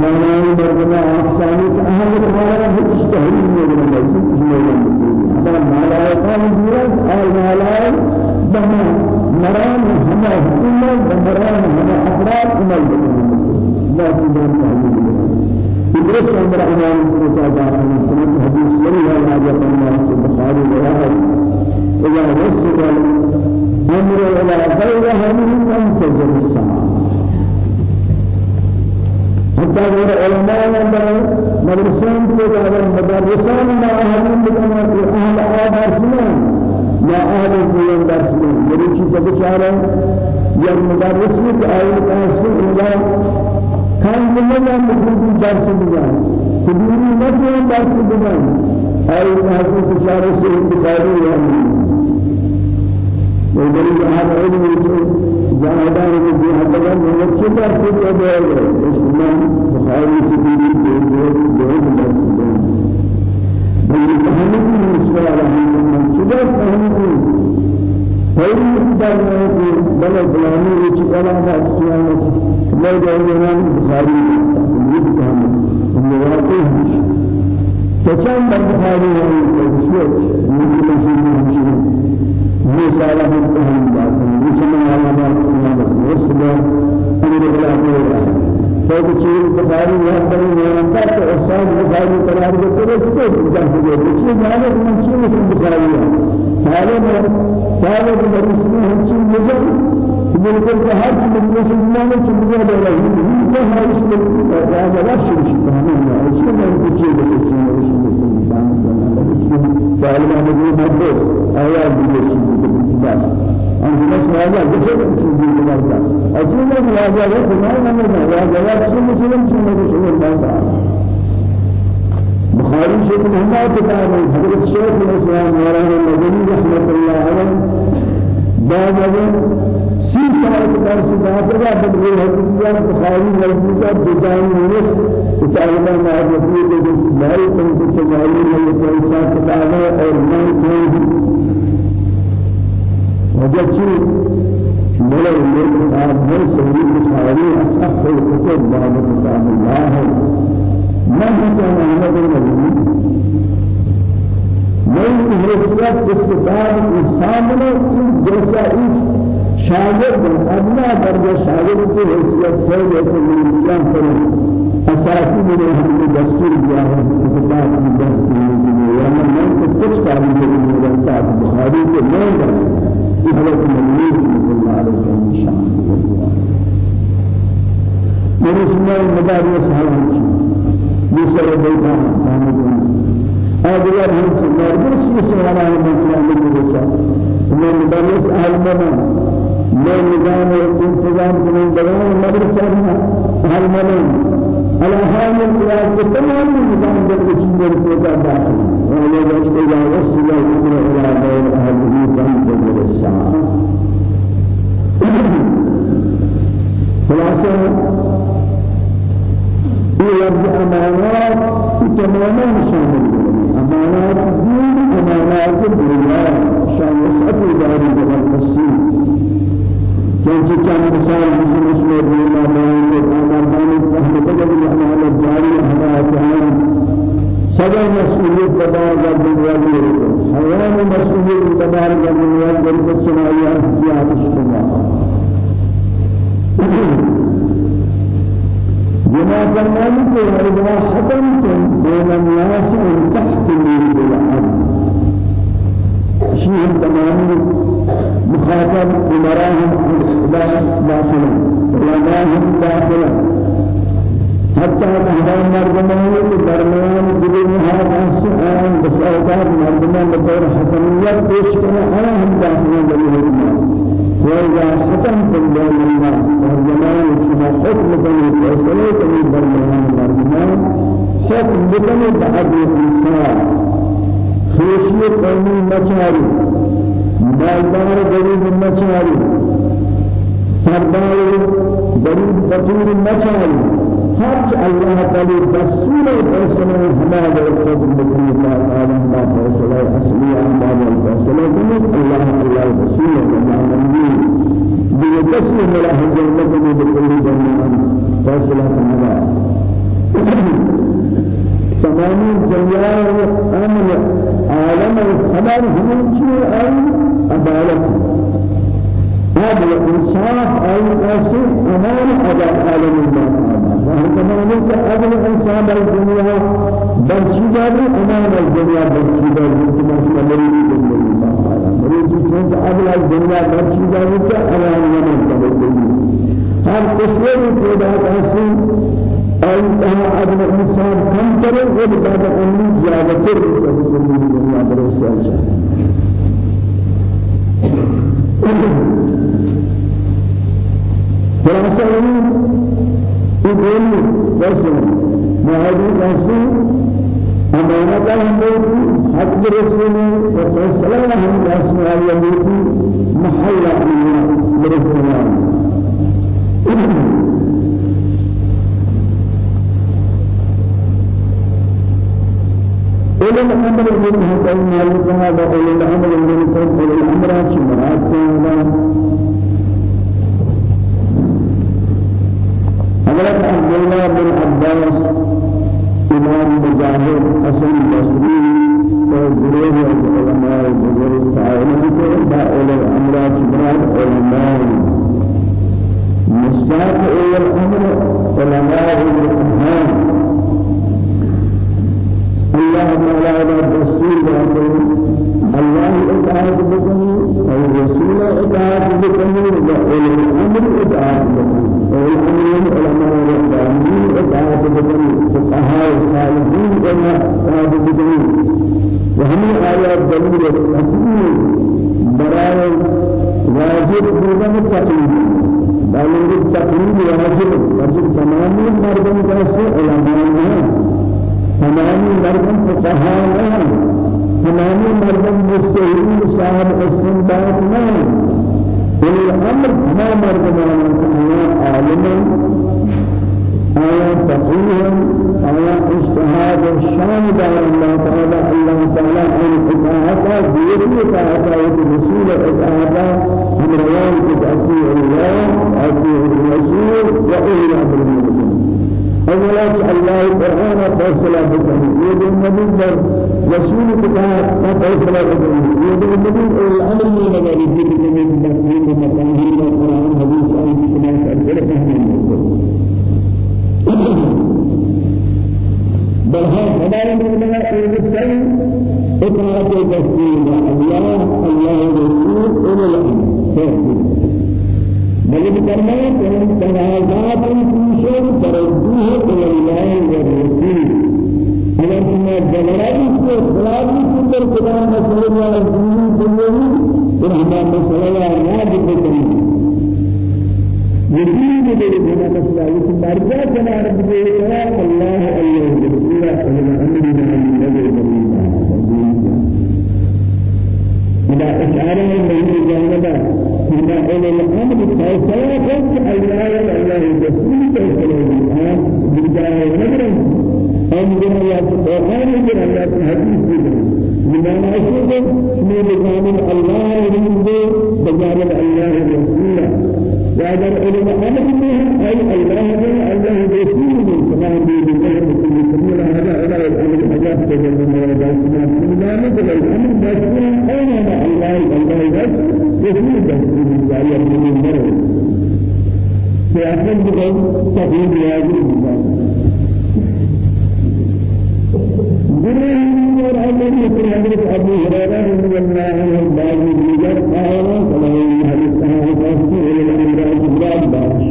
معناه مرجع أحساني أهم كمالا هتش تهريب من الجسد من هذا مالا يكون زيرا أو مالا بما مرام هما حكومة بمرام هما أفراد كمال لا سيدان تهريب إدرس عمر كوتا داخل سنة حديث لي هذا جاء الناس البخاري وراء إذا وصل أمر إلى غير هم أنتظر الساعة حتى غير علماء مدرسان کو اگر مدرسان ما أهل بكما في أهل آبار سنان يا أهل الدين درسنا میری چیز بچارا یا مدرس آیت کاس اللہ کان زمان مفروض درس بجان کبیری نہ درس بجان آیت کاس بچارا سے بخاری ہے وبري هذا علم جاهدان في هذا من كبر في كبر اسلام بخاري في دين دين دين بس بل فهمت بالنسبة له من كبر فهمت فإن كبر بل فلاني وشكلا ما كيانة لا جاهدان بخاري يفهم النواقص فكان بخاري هو الشيء من كل شيء رسالة الفهم ذاتهم رسالة علامات الإمام الرسول أمر بالأمر فوق شيء البخاري يحضر من أنت أستاذ البخاري قرار بكرة كتير جالس يقول شيء هذا من شيء اسم البخاري هذا هذا بالرسول هم شيء مزج بالكل كهاد من الناس ما شيء مزج ولا هو هذا اسم هذا رش شيء فهمنا شيء ما يقول شيء بس شيء ما يقول فعلنا هذه المادة آيات بالشيء بس أنت هذا جسد چیزی برداشت أصلا هذا هو كمان من هذا شو مسلم شو مسلم هذا بخاري شيخ محمد كتاب حضرت شيخ الإسلام مولانا المدني رحمة الله عليه. بعد سی سال کے درس داخلہ بدل ہے بخاری مسلم کا بدائی میں طالبان معرفی کے بھائی تم کو چلائی ہے هو سيد البخاري أصح الكتب بعد كتاب الله. ما حسن أحمد النبي؟ من اس کتاب سامنے جیسا ایک شاگرد ادنا درجہ شاگرد کی حیثیت ہے جیسے من کریں اساسی میں ہم نے دستور دیا ہے کتاب کی دستور ہے یا میں تو کچھ کام کے لیے بخاری کے میں یہ کی شان من اسمه المدارس هذه بسر بيتها أدري هم سمار بس سوالا هم كلام بيجا من مدارس أهلنا من نظام الانتظام من دوام المدرسة أهلنا على هذا الكلام تمام نظام الانتظام في داخل بس إذا وصل إلى غير أهله فانتظر الساعة خلاصة لفظ أمانات تماما شامل أمانات الدين أمانات الدنيا شان وسعت دار جبل السين كان كان مثال مثل اسمه بما بين الأمانات فهم تجد الأمانات الجارية أمانات سبع مسؤولية تبار الدنيا حيوان مسؤولية تبار الدنيا بالقدس ما يأتي اجتماعا بما کہ ارجوا ختم بين الناس تحت الأرض الأرض شيء تمام مخاطب امراهم داخلا علماءهم داخلا حتى هذا مردمان درمیان دل هذا السؤال بس اوقات مردمان بطور حتميات پیش کرنا أنا هم داخلا دلیل وإذا حكمتم بين الناس والجمال كما حكمكم الفيصلة من برمان الأرمان حكم بكم بعد الإنسان خشية قومي مچاري مالدار غريب مچاري سردار غريب فقير مچاري حج الله تعالى دستور فیصلہ ہمارا خود بکری اللہ تعالی ما فیصلہ اصلی احباب الفیصلہ کنید اللہ اللہ رسول الله بيقسم له جنته بكل جنان فیصلہ ہمارا تمام الدنيا أمر عالم الخبر شيء أي عدالة هذا الإنصاف أي أسر أمان أدى عالم الله وهو تمام أدى الإنسان الدنيا بل شجاب أمان الدنيا بل شجاب كما مريد الدنيا مريد چون أدى الدنيا بل شجاب أمان من الدنيا هر قصور پیدا کسی أي أدى الإنسان كم ترى؟ وبعد أن زيادة ترى. خلاصة يقول رسول ما هذه رسول أمانة هم حق رسول وفصلنا هم رسول الله محل رسول الله أولي الأمر من هذا المالك هذا أولي الأمر من أولي الأمر شمرات حضرت عبد الله بن عباس إمام مجاهد حسن البصري وغيره العلماء بزرگ تعاونوا با أولي الأمر شمرات علماء مستاق أولي الأمر علماء الإمام الله تعالى دستور الله إطاعت بكني والرسول إطاعت بكني وأولي الأمر إطاعت بكني إطاعت بكني فقهاء الصالحين إطاعت بكني وهم آيات دليل التقويم براء واجب بودن التقويم بل التقويم واجب واجب تمام مردم كاسه علماء تمام مردم فقهاء تمام مردم مستهين صاحب استنباط ما الأمر ما مردمان آية عالما آية تقويا آية اجتهاد الشان دار الله تعالى الله تعالى أن إطاعتا ديري إطاعتا ورسول إطاعتا هم روان تأتي الله أتي الرسول وإلى بالمسلم أولا الله القرآن فیصلہ بکنی یہ دن نبی در رسول کا فیصلہ بکنی یہ دن نبی الامر میں لگا لی کہ میں مسلم مقامی قرآن حدیث اور سنت کر فهمیں بل هذا هذا من المسلم إطلاق التسليم الله الله رسول إلى الأمر بل کہ تنازعات في شيء تردوه إلى الله والرسول. اگر تم جلالي سے خلاف سندر خدا مسئلہ یا دین دنیوی پھر ہمارا بنا مسئلہ یہ مرجع جنا رب دے الله الله رسول الله أمر من النبي إذا أشعر من جانبه إذا إلى الأمر فيصير كنت الله الله رسول فيصير الآن بداية نمر أمر يا القرآن يقول الله الحديث لما نشوف من جانب الله يريد بجانب الله رسول وأجر إلى الأمر منه أي الله الله رسول كما بيد الله رسول كما هذا إلى الأمر الله الله سبحانه وتعالى الأمر مسؤول أين الله الله رسول يقول بس جاري من المرء سيأخذ بقول تقييد هذه ورحمة حضرت أبو هريرة رضي الله عنه بعد الجر قال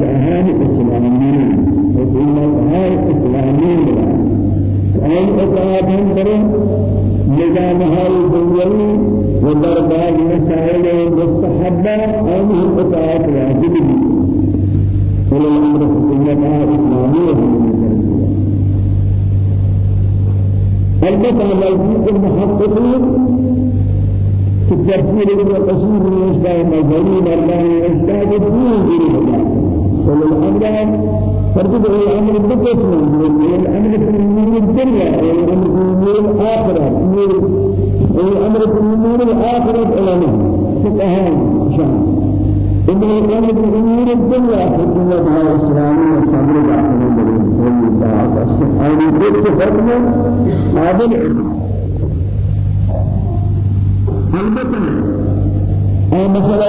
بادشاهان الإسلاميين وثم هاي الإسلاميين قال أتابهم ترى نظام هاي الدنيوي ودربار مسائل مستحبة هذه القطاعات واجبة ولا الأمر في الجماعة الإسلامية البته موجود المحققين في التفسير قصير من إشباه مجهولين الله إشباه الدين إلى ولا الأمر فرد الأمر بقسم الأمر في الأمور الدنيا والأمر في الأمور الآخرة الأمر في الأمور الآخرة علماء فقهاء شان إن الأمر في الأمور الدنيا حكمة على الإسلامية الصبر داخل الدين هذه كل فرق هذا العلم البته أي مسألة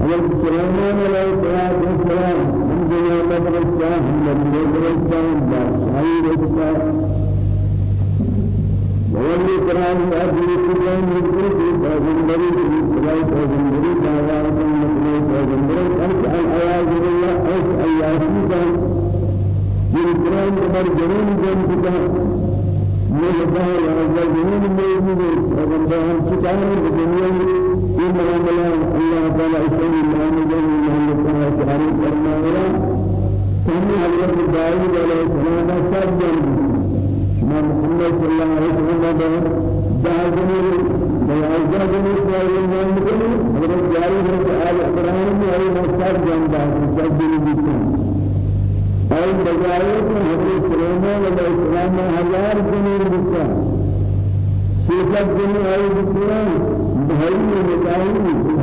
حضرت سليمان عليه الصلاة والسلام من جنة الإسلام من جنة الإسلام بارشاهي الإسلام وولي قرآن أجل كل من كل فاجندري في إسلام فاجندري دعوة المسلمين فاجندري أنت الآيات الله أنت آيات الله من قرآن عمر جنون جنبك من الله عز وجل من المؤمنين فاجندري كتاب الدنيا إن الله الله تعالى إسلام الله نجاه الله تعالى تعرف الله. ولا كم حضرت داود عليه السلام سجن ما محمد صلى الله عليه وسلم جاهزين جاهزين سائر من كل حضرت جاهز على القرآن عليه سجن سجن بكم أي بجاهز حضرت سليمان عليه السلام هزار جنود بكم سيدنا جنود عليه السلام. بهاي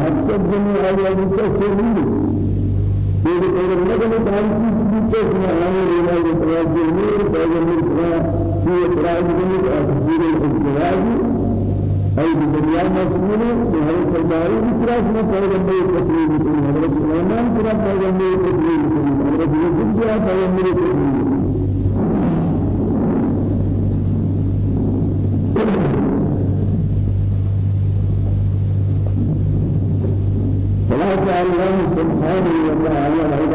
هفتة جنيه أي بكرة سيفت یہ کہ لگن داری کی چیز میں آنے والا یہ تراجی ہے تراجی میں یہ تراجی میں تفسیر الازدواج أي بالدنيا مسؤول بهذه الدار بسرعة من پیغمبر تسلیم کرنے حضرت سلیمان پر پیغمبر تسلیم کرنے حضرت یوسف پیغمبر تسلیم سبحانه وتعالى